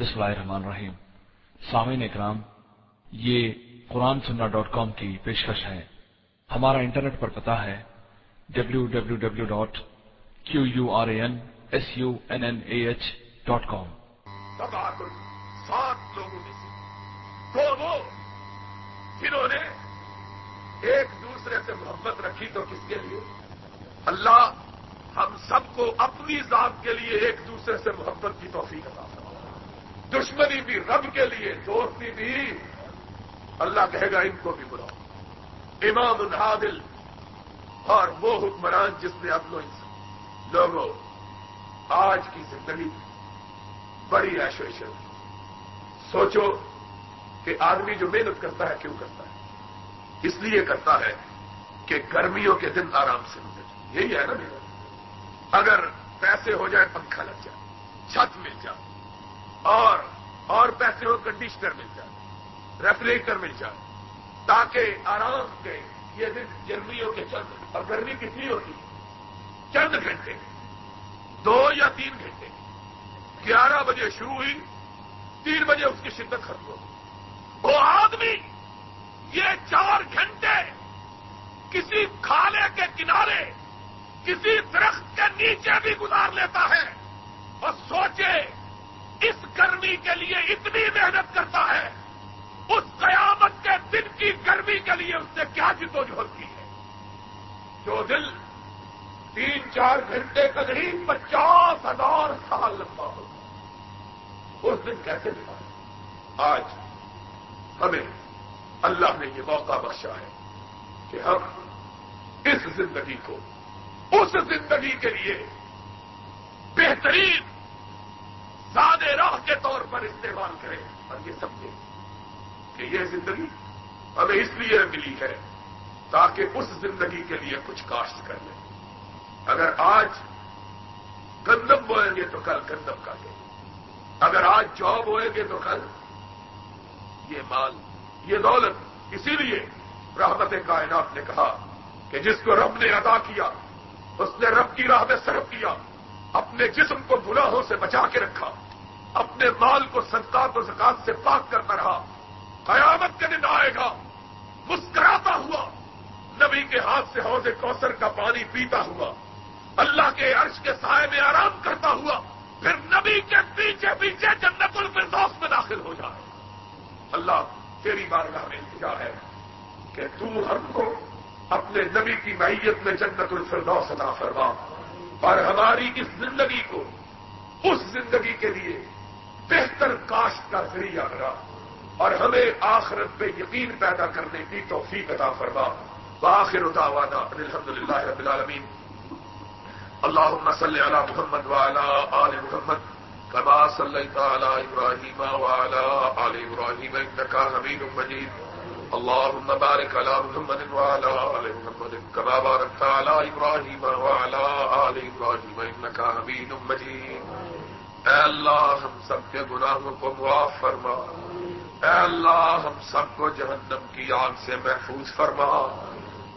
بسم اللہ الرحمن الرحیم۔ سامعین اکرام، یہ قرآن سننا ڈاٹ کام کی پیشکش ہے۔ ہمارا انٹرنیٹ پر پتا ہے W W W dot Q U R A N S U N N A H dot com. سات لوگوں میں سے وہ جنہوں نے ایک دوسرے سے محبت رکھی تو کس کے لیے؟ اللہ ہم سب کو اپنی ذات کے لیے ایک دوسرے سے محبت کی توفیق عطا دشمنی بھی، رب کے لیے، دوستی بھی۔ اللہ کہے گا، ان کو بھی بلاؤ۔ امام العادل اور وہ حکمران جس نے اپنوں لوگوں، آج کی زندگی بڑی ایشویشن سوچو کہ آدمی جو محنت کرتا ہے، کیوں کرتا ہے؟ اس لیے کرتا ہے کہ گرمیوں کے دن آرام سے گزر یہی ہے نا۔ میرا اگر پیسے ہو جائے پنکھا لگ جائے۔ چھت مل جائے۔ اور اور پیسے ہو کنڈیشنر مل جائے ریفریجریٹر مل جائے، تاکہ آرام کے یہ دن گرمیوں کے چند، اور گرمی کتنی ہوتی چند گھنٹے، دو یا تین گھنٹے، گیارہ بجے شروع ہوئی، تین بجے اس کی شدت ختم ہو وہ آدمی یہ چار گھنٹے کسی کھالے کے کنارے، کسی درخت کے نیچے بھی گزار لیتا ہے اور سوچے اس گرمی کے لیے اتنی محنت کرتا ہے، اس قیامت کے دن کی گرمی کے لیے اس نے کیا جدوجہد کی ہے؟ جو دل تین چار گھنٹے کا نہیں، پچاس ہزار سال لمبا ہوگا اس دن کیسے ملا آج ہمیں اللہ نے یہ موقع بخشا ہے کہ ہم اس زندگی کو، اس زندگی کے لیے بہترین سادے راہ کے طور پر استعمال کریں اور یہ سمجھیں کہ یہ زندگی ہمیں اس لیے ملی ہے تاکہ اس زندگی کے لیے کچھ کاشت کر لیں اگر آج گندم بوئیں گے تو کل گندم کاٹیں گے اگر آج جاب ہوئیں گے تو کل یہ مال، یہ دولت۔ اسی لیے رحمت کائنات نے کہا کہ جس کو رب نے ادا کیا، اس نے رب کی راہ میں صرف کیا، اپنے جسم کو گناہوں سے بچا کے رکھا۔ اپنے مال کو صدقات و زکات سے پاک کرتا رہا۔ قیامت کے دن آئے گا۔ مسکراتا ہوا۔ نبی کے ہاتھ سے حوض کوثر کا پانی پیتا ہوا۔ اللہ کے عرش کے سائے میں آرام کرتا ہوا۔ پھر نبی کے پیچھے پیچھے جنت الفردوس میں داخل ہو جائے۔ اللہ تیری بارگاہ میں انتظار ہے کہ تو ہم کو اپنے نبی کی معیت میں جنت الفردوس ادا فرما۔ اور ہماری اس زندگی کو، اس زندگی کے لیے بہتر کاشت کا ذریعہ بنا اور ہمیں آخرت پہ یقین پیدا کرنے کی توفیق عطا فرما۔ بآخر دعوانا الحمد للہ رب العالمین۔ اللهم صل على محمد وعلى آل محمد كما صليت على إبراهيم وعلى آل إبراهيم إنك حميد مجيد اللهم بارك على محمد وعلى آل محمد كما باركت على إبراهيم وعلى آل إبراهيم إنك حميد مجيد اے اللہ ہم سب کے گناہوں کو معاف فرما۔ اے اللہ ہم سب کو جہنم کی آگ سے محفوظ فرما۔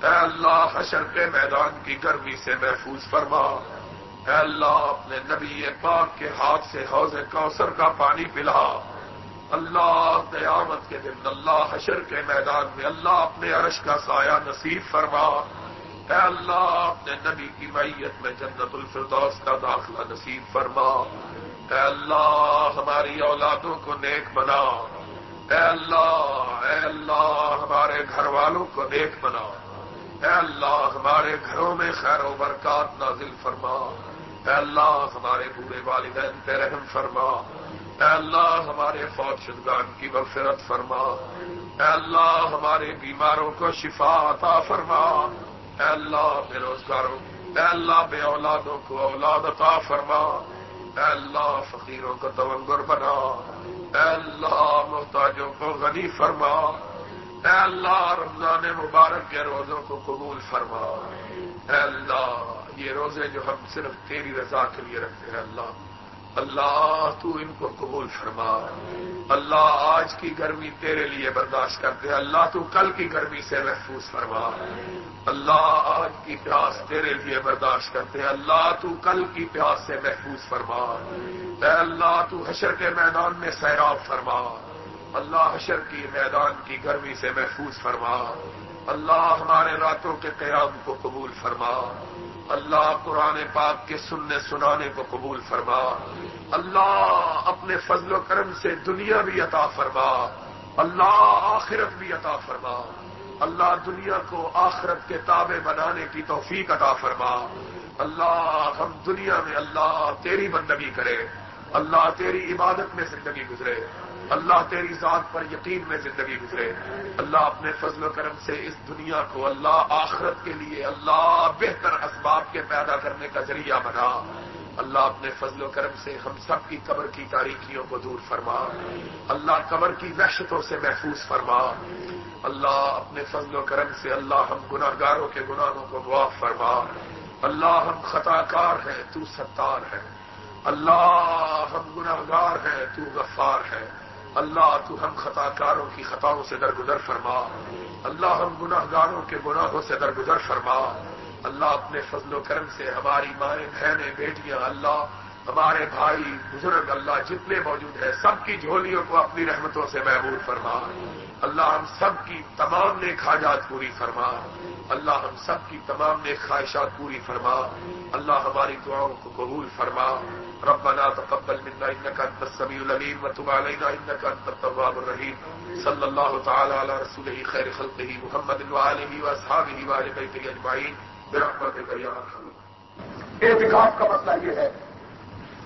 اے اللہ حشر کے میدان کی گرمی سے محفوظ فرما۔ اے اللہ اپنے نبی پاک کے ہاتھ سے حوض کوثر کا پانی پلا۔ اللہ قیامت کے دن اللہ حشر کے میدان میں اللہ اپنے عرش کا سایہ نصیب فرما۔ اے اللہ اپنے نبی کی میت میں جنت الفردوس کا داخلہ نصیب فرما۔ اے اللہ، ہماری اولادوں کو نیک بنا اے اللہ اے اللہ، ہمارے گھر والوں کو نیک بنا اے اللہ، ہمارے گھروں میں خیر و برکات نازل فرما اے اللہ، ہمارے بوڑھے والدین پہ رحم فرما اے اللہ، ہمارے فوج شدگان کی مغفرت فرما اے اللہ، ہمارے بیماروں کو شفا عطا فرما اے اللہ، بے روزگاروں، اے اللہ، بے اولادوں کو اولاد عطا فرما اے اللہ فقیروں کو تونگر بنا، اے اللہ محتاجوں کو غنی فرما، اے اللہ رمضان مبارک کے روزوں کو قبول فرما۔ اے اللہ، یہ روزے جو ہم صرف تیری رضا کے لیے رکھتے ہیں، اللہ اللہ تو ان کو قبول فرما۔ اللہ آج کی گرمی تیرے لیے برداشت کرتے اللہ تو کل کی گرمی سے محفوظ فرما۔ اللہ آج کی پیاس تیرے لیے برداشت کرتے اللہ تو کل کی پیاس سے محفوظ فرما۔ اے اللہ تو حشر کے میدان میں سیراب فرما۔ اللہ حشر کی میدان کی گرمی سے محفوظ فرما۔ اللہ ہمارے راتوں کے قیام کو قبول فرما۔ اللہ قرآن پاک کے سننے سنانے کو قبول فرما۔ اللہ اپنے فضل و کرم سے دنیا بھی عطا فرما۔ اللہ آخرت بھی عطا فرما۔ اللہ دنیا کو آخرت کے تابع بنانے کی توفیق عطا فرما۔ اللہ، ہم دنیا میں اللہ تیری بندگی کرے اللہ تیری عبادت میں زندگی گزرے۔ اللہ تیری ذات پر یقین میں زندگی گزرے۔ اللہ اپنے فضل و کرم سے اس دنیا کو اللہ آخرت کے لیے اللہ بہتر اسباب کے پیدا کرنے کا ذریعہ بنا۔ اللہ اپنے فضل و کرم سے ہم سب کی قبر کی تاریخیوں کو دور فرما۔ اللہ قبر کی وحشتوں سے محفوظ فرما۔ اللہ اپنے فضل و کرم سے اللہ ہم گناہ گاروں کے گناہوں کو معاف فرما۔ اللہ ہم خطا کار ہیں، تو ستار ہے اللہ ہم گناہ گار ہیں، تو غفار ہے اللہ تو ہم خطا کاروں کی خطاؤں سے درگزر فرما۔ اللہ ہم گناہ گاروں کے گناہوں سے درگزر فرما۔ اللہ اپنے فضل و کرم سے ہماری مائیں، بہنیں، بیٹیاں، اللہ ہمارے بھائی، بزرگ اللہ جتنے موجود ہیں، سب کی جھولیوں کو اپنی رحمتوں سے محبوب فرما۔ اللہ ہم سب کی تمام نیک حاجات پوری فرما۔ اللہ ہم سب کی تمام نیک خواہشات پوری فرما۔ اللہ ہماری دعاؤں کو قبول فرما۔ ربنا تقبل منا انك انت السميع العليم وتب علينا انك انت التواب الرحيم صلى الله تعالى على رسوله خير خلقه محمد وآله واصحابه وآل بيته اجمعين برحمتك يا ارحم۔ اعتکاف کا مسئلہ یہ ہے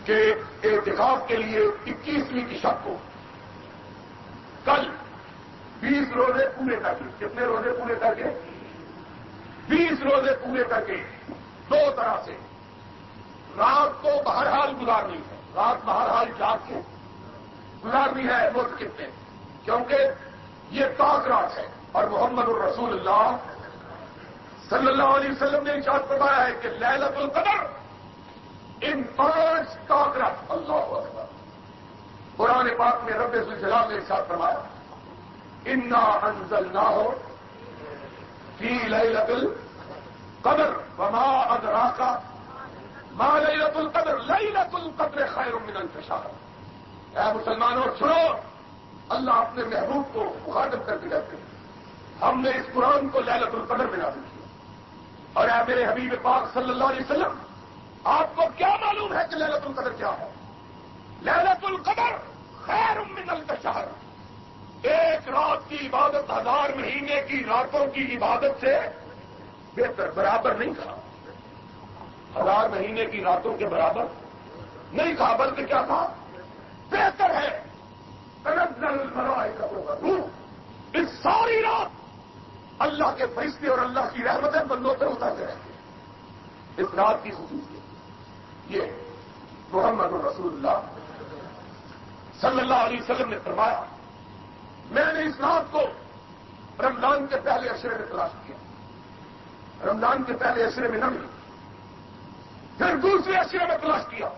کہ اعتکاف کے لیے اکیسویں کی شب کو کل بیس روزے پورے کر کے، کتنے روزے پورے کر کے؟ بیس روزے پورے کر کے دو طرح سے۔ رات کو بہرحال گزارنی ہے۔ رات بہرحال جاگ کے گزارنی ہے ملک کتنے کیونکہ یہ تاک رات ہے۔ اور محمد الرسول اللہ صلی اللہ علیہ وسلم نے ارشاد فرمایا ہے کہ لہلت القدر پانچ تاک اللہ اکبر۔ قرآن پاک میں رب الجلال نے ارشاد فرمایا، انا انزل نہ ہو فی لیلت القدر وما ادراکا ما لیلت القدر لیلت القدر خیر من الفشار اے مسلمانوں، سنو، اللہ اپنے محبوب کو مخاطب کر کے جاتے ہم نے اس قرآن کو للت القدر میں نازل کیا۔ اور اے میرے حبیب پاک صلی اللہ علیہ وسلم آپ کو کیا معلوم ہے کہ للت القدر کیا ہے؟ للت القدر خیر من الفشار ایک رات کی عبادت ہزار مہینے کی، راتوں کی عبادت سے بہتر، برابر نہیں کہا۔ ہزار مہینے کی، راتوں کے برابر نہیں کہا، بلکہ کیا کہا؟ بہتر ہے۔ اس ساری رات اللہ کے فرشتے اور اللہ کی رحمتیں بندوں پہ اترتے رہتے اس رات کی خصوصیت۔ یہ محمد الرسول اللہ صلی اللہ علیہ وسلم نے فرمایا، میں نے اس رات کو رمضان کے پہلے اشرے میں تلاش کیا۔ رمضان کے پہلے اشرے میں نہ ملی پھر دوسرے اشرے میں تلاش کیا۔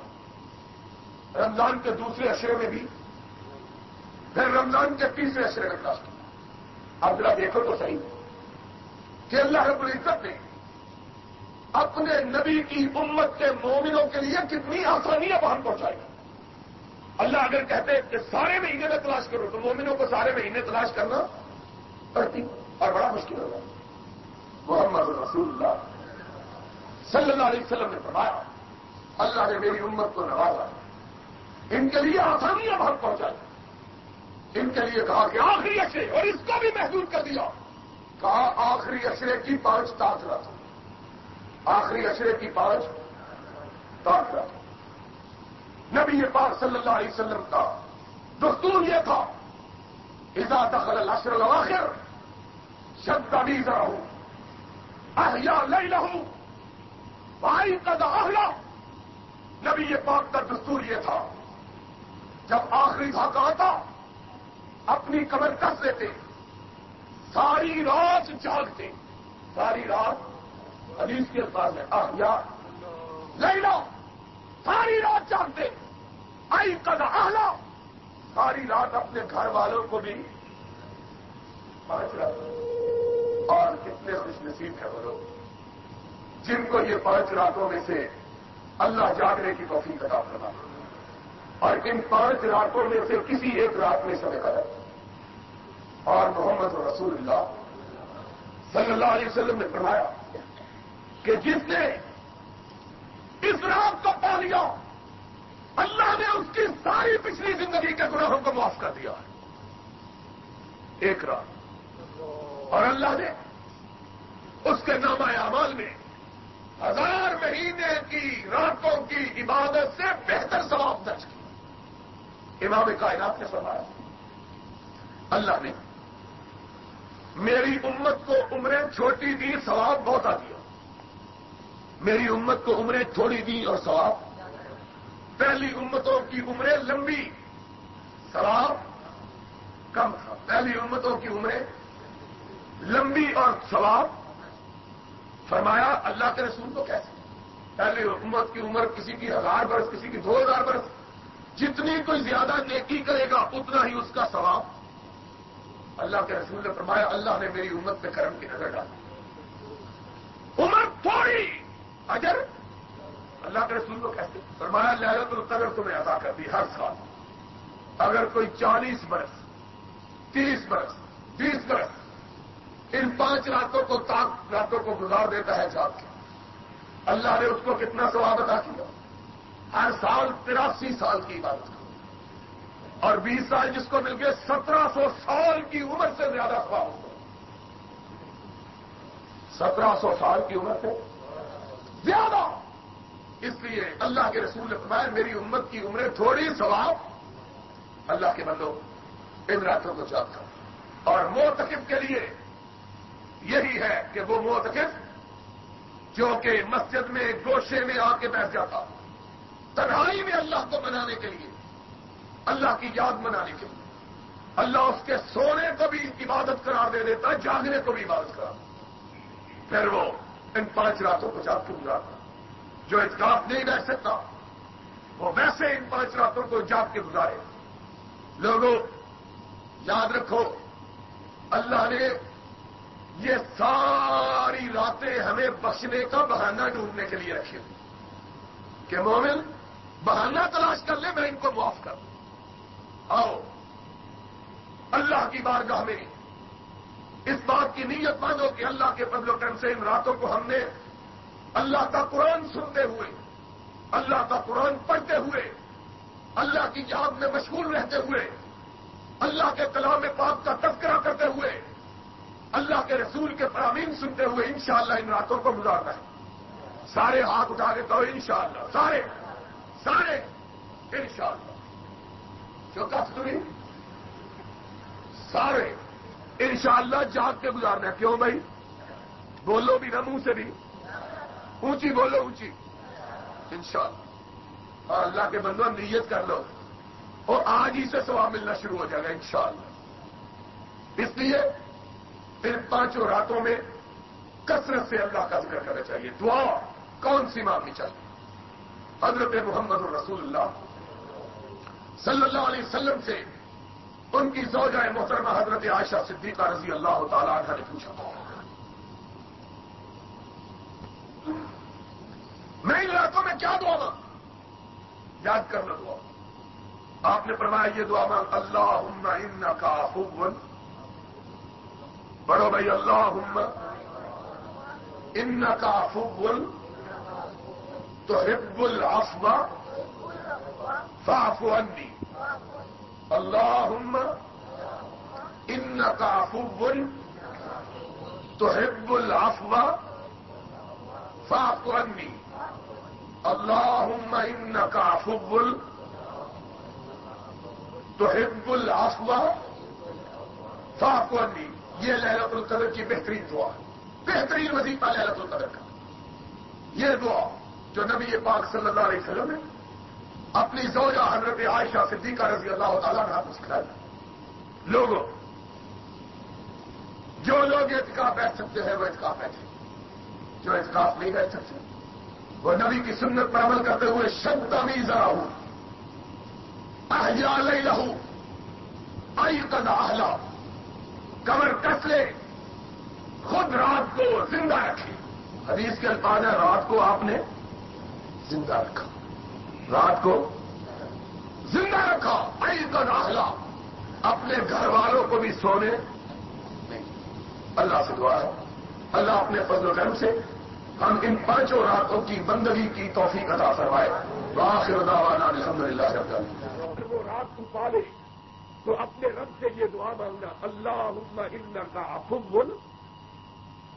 رمضان کے دوسرے اشرے میں بھی۔ پھر رمضان کے تیسرے اشرے میں تلاش کیا۔ اب ذرا دیکھو تو صحیح۔ کہ اللہ رب العزت نے اپنے نبی کی امت کے مومنوں کے لیے کتنی آسانیاں وہاں پہنچائی۔ اللہ اگر کہتے کہ سارے مہینے میں تلاش کرو تو مومنوں کو سارے مہینے تلاش کرنا پڑتی اور بڑا مشکل ہوگا۔ محمد رسول اللہ صلی اللہ علیہ وسلم نے فرمایا، اللہ نے میری امت کو نوازا۔ ان کے لیے آسانیاں بہت پہنچائی۔ ان کے لیے کہا کہ آخری اشرے اور اس کو بھی محدود کر دیا۔ کہا، آخری اشرے کی پانچ تاثرات آخری اشرے کی پانچ تاثرات نبی پاک صلی اللہ علیہ وسلم کا دستور یہ تھا، اذا دخل العشر الاواخر شد بیزا ہوں احیا لئی لہوں بھائی کا اہلا نبی پاک کا دستور یہ تھا، جب آخری دھاکہ آتا، اپنی کمر کس دیتے، ساری رات جاگتے، ساری رات حدیث کے الفاظ ہے احیا لئی لو ساری رات جاگتے، آئی قد آلہ ساری رات اپنے گھر والوں کو بھی پانچ رات۔ اور کتنے خوش نصیب ہے وہ لوگ۔ جن کو یہ پانچ راتوں میں سے اللہ جاگنے کی توفیق عطا کرنا اور ان پانچ راتوں میں سے کسی ایک رات میں سب قدر۔ اور محمد رسول اللہ صلی اللہ علیہ وسلم نے فرمایا کہ جس نے اس رات کو پا لیا، اللہ نے اس کی ساری پچھلی زندگی کے گناہوں کو معاف کر دیا۔ ہے ایک رات۔ اور اللہ نے اس کے نام اعمال میں ہزار مہینے کی راتوں کی عبادت سے بہتر ثواب درج کیا۔ امام کائنات نے فرمایا، اللہ نے میری امت کو عمریں چھوٹی دی ثواب بہت آ دیا۔ میری امت کو عمریں تھوڑی دی اور ثواب۔ پہلی امتوں کی عمریں لمبی، ثواب کم۔ تھا پہلی امتوں کی عمریں لمبی اور ثواب۔ فرمایا، اللہ کے رسول کو کیسے؟ پہلی امت کی عمر کسی کی ہزار برس، کسی کی دو ہزار برس۔ جتنی کوئی زیادہ نیکی کرے گا، اتنا ہی اس کا ثواب۔ اللہ کے رسول نے فرمایا، اللہ نے میری امت پہ کرم کی نظر ڈالی۔ عمر تھوڑی اجر اللہ کے رسول کو کہتے فرمایا لہرت القدر تمہیں ادا کر دی ہر سال۔ اگر کوئی چالیس برس، تیس برس، بیس برس ان پانچ راتوں کو تاک راتوں کو گزار دیتا ہے جاگ کے، اللہ نے اس کو کتنا ثواب ادا کیا؟ ہر سال تراسی سال کی بات اور بیس سال جس کو مل گئے، سترہ سو سال کی عمر سے زیادہ سواب ہوگا سترہ سو سال کی عمر سے زیادہ۔ اس لیے اللہ کے رسول نے فرمایا، میری امت کی عمریں تھوڑی ثواب۔ اللہ کے بندوں، ان راتوں کو چاہتا ہوں اور موتقب کے لیے یہی ہے کہ وہ موتقب جو کہ مسجد میں گوشے میں آ کے بیٹھ جاتا، تنہائی میں اللہ کو منانے کے لیے، اللہ کی یاد منانے کے لیے۔ اللہ اس کے سونے کو بھی عبادت قرار دے دیتا، جاگنے کو بھی عبادت قرار پھر وہ ان پانچ راتوں کو جاگ کے گزارتا جو اعتکاف نہیں رہ سکتا، وہ ویسے ان پانچ راتوں کو جاگ کے گزارے۔ لوگوں، یاد رکھو، اللہ نے یہ ساری راتیں ہمیں بخشنے کا بہانہ ڈھونڈنے کے لیے رکھی کہ مومن، بہانہ تلاش کر لے، میں ان کو معاف کر دوں۔ آؤ، اللہ کی بارگاہ میں اس بات کی نیت مانو کہ اللہ کے فضل و کرم سے ان راتوں کو ہم نے اللہ کا قرآن سنتے ہوئے، اللہ کا قرآن پڑھتے ہوئے، اللہ کی یاد میں مشغول رہتے ہوئے، اللہ کے کلام پاک کا تذکرہ کرتے ہوئے، اللہ کے رسول کے فرامین سنتے ہوئے انشاءاللہ ان راتوں کو گزارنا ہے۔ سارے ہاتھ اٹھا کے تو انشاءاللہ، سارے سارے، انشاءاللہ۔ جو کب سنی؟ سارے۔ انشاءاللہ جاگ کے گزارنا ہے۔ کیوں بھائی؟ بولو بھی نہ، منہ سے بھی۔ اونچی بولو، اونچی۔ انشاءاللہ۔ اور اللہ کے بندوں، نیت کر لو۔ اور آج ہی سے سواب ملنا شروع ہو جائے گا، انشاءاللہ۔ اس لیے ان پانچوں راتوں میں کثرت سے اللہ کا ذکر کرنا چاہیے۔ دعا، کون سی مانگنی چاہیے؟ حضرت محمد الرسول اللہ صلی اللہ علیہ وسلم سے ان کی زوجہ محترمہ حضرت عائشہ صدیقہ رضی اللہ تعالی عنہ نے پوچھا۔ میں ان راتوں میں کیا دعا مانگ یاد کر لو دعا۔ آپ نے فرمایا یہ دعا مانگ اللہ ان کا حکم بڑو بھائی اللہ ان کا حکم تو حب العفو فاف انی اللہ ان کا حکم تو حب العفو فاف انی اللهم انك عفو تحب العفو فاعف عني یہ لہلت القدر کی بہترین دعا بہترین وظیفہ لہلت القدر کا یہ دعا جو نبی پاک صلی اللہ علیہ وسلم نے اپنی زوجہ حضرت عائشہ صدیقہ رضی اللہ تعالیٰ نے آپ سکھلایا لوگوں، جو لوگ اعتکاف بیٹھ سکتے ہیں، وہ اعتکاف بیٹھے۔ جو اعتکاف نہیں بیٹھ سکتے، وہ نبی کی سنت پر عمل کرتے ہوئے شب تعمیز ذرا ہوں احجا لئی لہو آئی اہلا کمر کس لے؟ خود رات کو زندہ رکھی حدیث کے الفاظ ہے رات کو آپ نے زندہ رکھا۔ رات کو زندہ رکھا آئی کدا اہلا اپنے گھر والوں کو بھی سونے۔ اللہ سے دعا ہے۔ اللہ اپنے فضل و کرم سے ہم ان پانچوں راتوں کی بندگی کی توفیق عطا فرمائے۔ آخر دعوانا الحمد للہ اگر وہ رات کو پالے، تو اپنے رب سے یہ دعا مانگنا اللہ ان کا افبل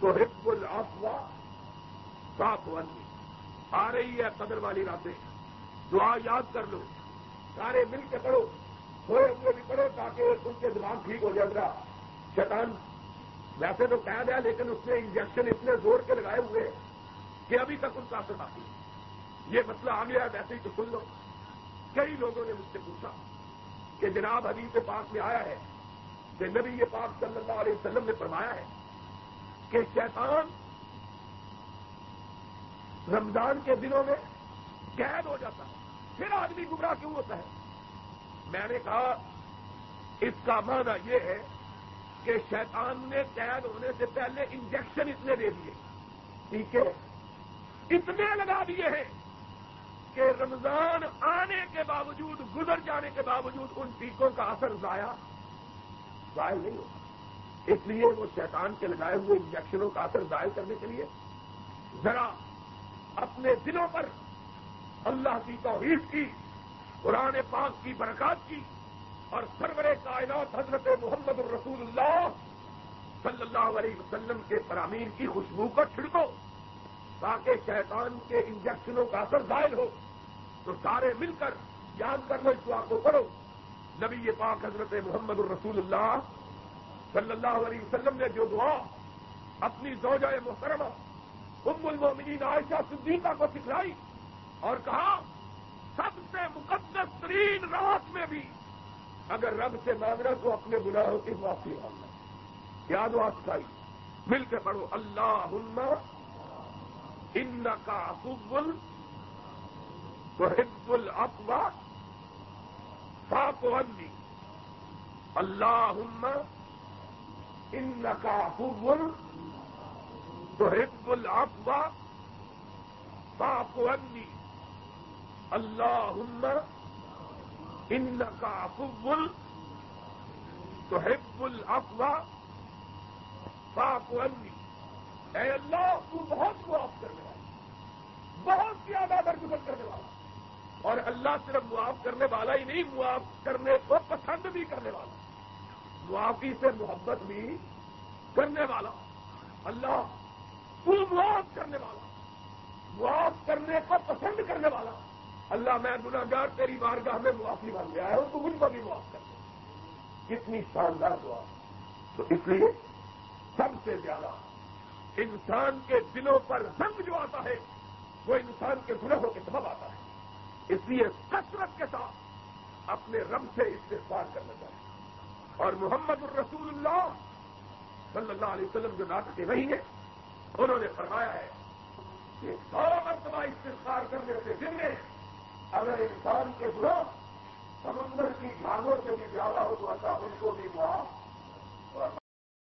تو حب الافوا صاف ونی آ رہی ہے قدر والی راتیں۔ دعا یاد کر لو۔ سارے مل کے پڑھو۔ تھوڑے ہوئے بھی پڑھو تاکہ ان کے دماغ ٹھیک ہو جائے۔ گا شیطان، ویسے تو قید ہے، لیکن اس نے انجیکشن اتنے زور کے لگائے ہوئے کہ ابھی تک ان کا اثر باقی یہ مسئلہ آ گیا ویسے ہی تو سن لو۔ کئی لوگوں نے مجھ سے پوچھا کہ جناب حدیث پاک میں آیا ہے کہ نبی یہ پاک صلی اللہ علیہ وسلم نے فرمایا ہے کہ شیطان رمضان کے دنوں میں قید ہو جاتا ہے۔ پھر آدمی گمراہ کیوں ہوتا ہے؟ میں نے کہا، اس کا معنی یہ ہے کہ شیطان نے قید ہونے سے پہلے انجیکشن اتنے دے دیے۔ ٹھیک ہے؟ اتنے لگا دیے ہیں کہ رمضان آنے کے باوجود، گزر جانے کے باوجود ان ٹیکوں کا اثر ضائع ضائع نہیں ہوتا۔ اس لیے وہ شیطان کے لگائے ہوئے انجیکشنوں کا اثر ضائع کرنے کے لیے ذرا اپنے دلوں پر اللہ کی توحید کی، قرآن پاک کی برکات کی اور سرور کائنات حضرت محمد الرسول اللہ صلی اللہ علیہ وسلم کے فرامین کی خوشبو کو چھڑکو، تاکہ شیطان کے انجیکشنوں کا اثر ظاہر ہو۔ تو سارے مل کر یاد کر لو اس دعا کو کرو نبی پاک حضرت محمد الرسول اللہ صلی اللہ علیہ وسلم نے جو دعا اپنی زوجہ محترمہ ام المومنین عائشہ صدیقہ کو سکھلائی اور کہا، سب سے مقدس ترین رات میں بھی اگر رب سے مانگنا تو اپنے گناہوں کی معافی مانگنا۔ کیا دعا سکھائی مل کے پڑھو اللہ ان کا افبل تو حب الفوا فاقی اللہ ان کا افبل تو حب الفوا فاقی اللہ ان کا افبل تو حب الفوا انی اے اللہ، تو بہت معاف کرنے والا بہت زیادہ درگزر کرنے والا۔ اور اللہ صرف معاف کرنے والا ہی نہیں، معاف کرنے کو پسند بھی کرنے والا۔ معافی سے محبت بھی کرنے والا۔ اللہ، تو معاف کرنے والا۔ معاف کرنے کو پسند کرنے والا۔ اللہ میں گناگار تیری بارگاہ میں معافی بن گیا ہوں تو مجھ کو بھی معاف کر دے کتنی شاندار دعا۔ تو اس لیے سب سے زیادہ انسان کے دلوں پر زنگ جو آتا ہے، وہ انسان کے گناہوں کے سبب آتا ہے۔ اس لیے کثرت کے ساتھ اپنے رب سے استفار کرنا چاہیے۔ اور محمد الرسول اللہ صلی اللہ علیہ وسلم جو ناطے نہیں ہیں انہوں نے فرمایا ہے کہ سو مرتبہ استفار کرنے سے دن میں اگر انسان کے گناہ سمندر کی جانور سے بھی زیادہ ہو تو اللہ ان کو بھی معاف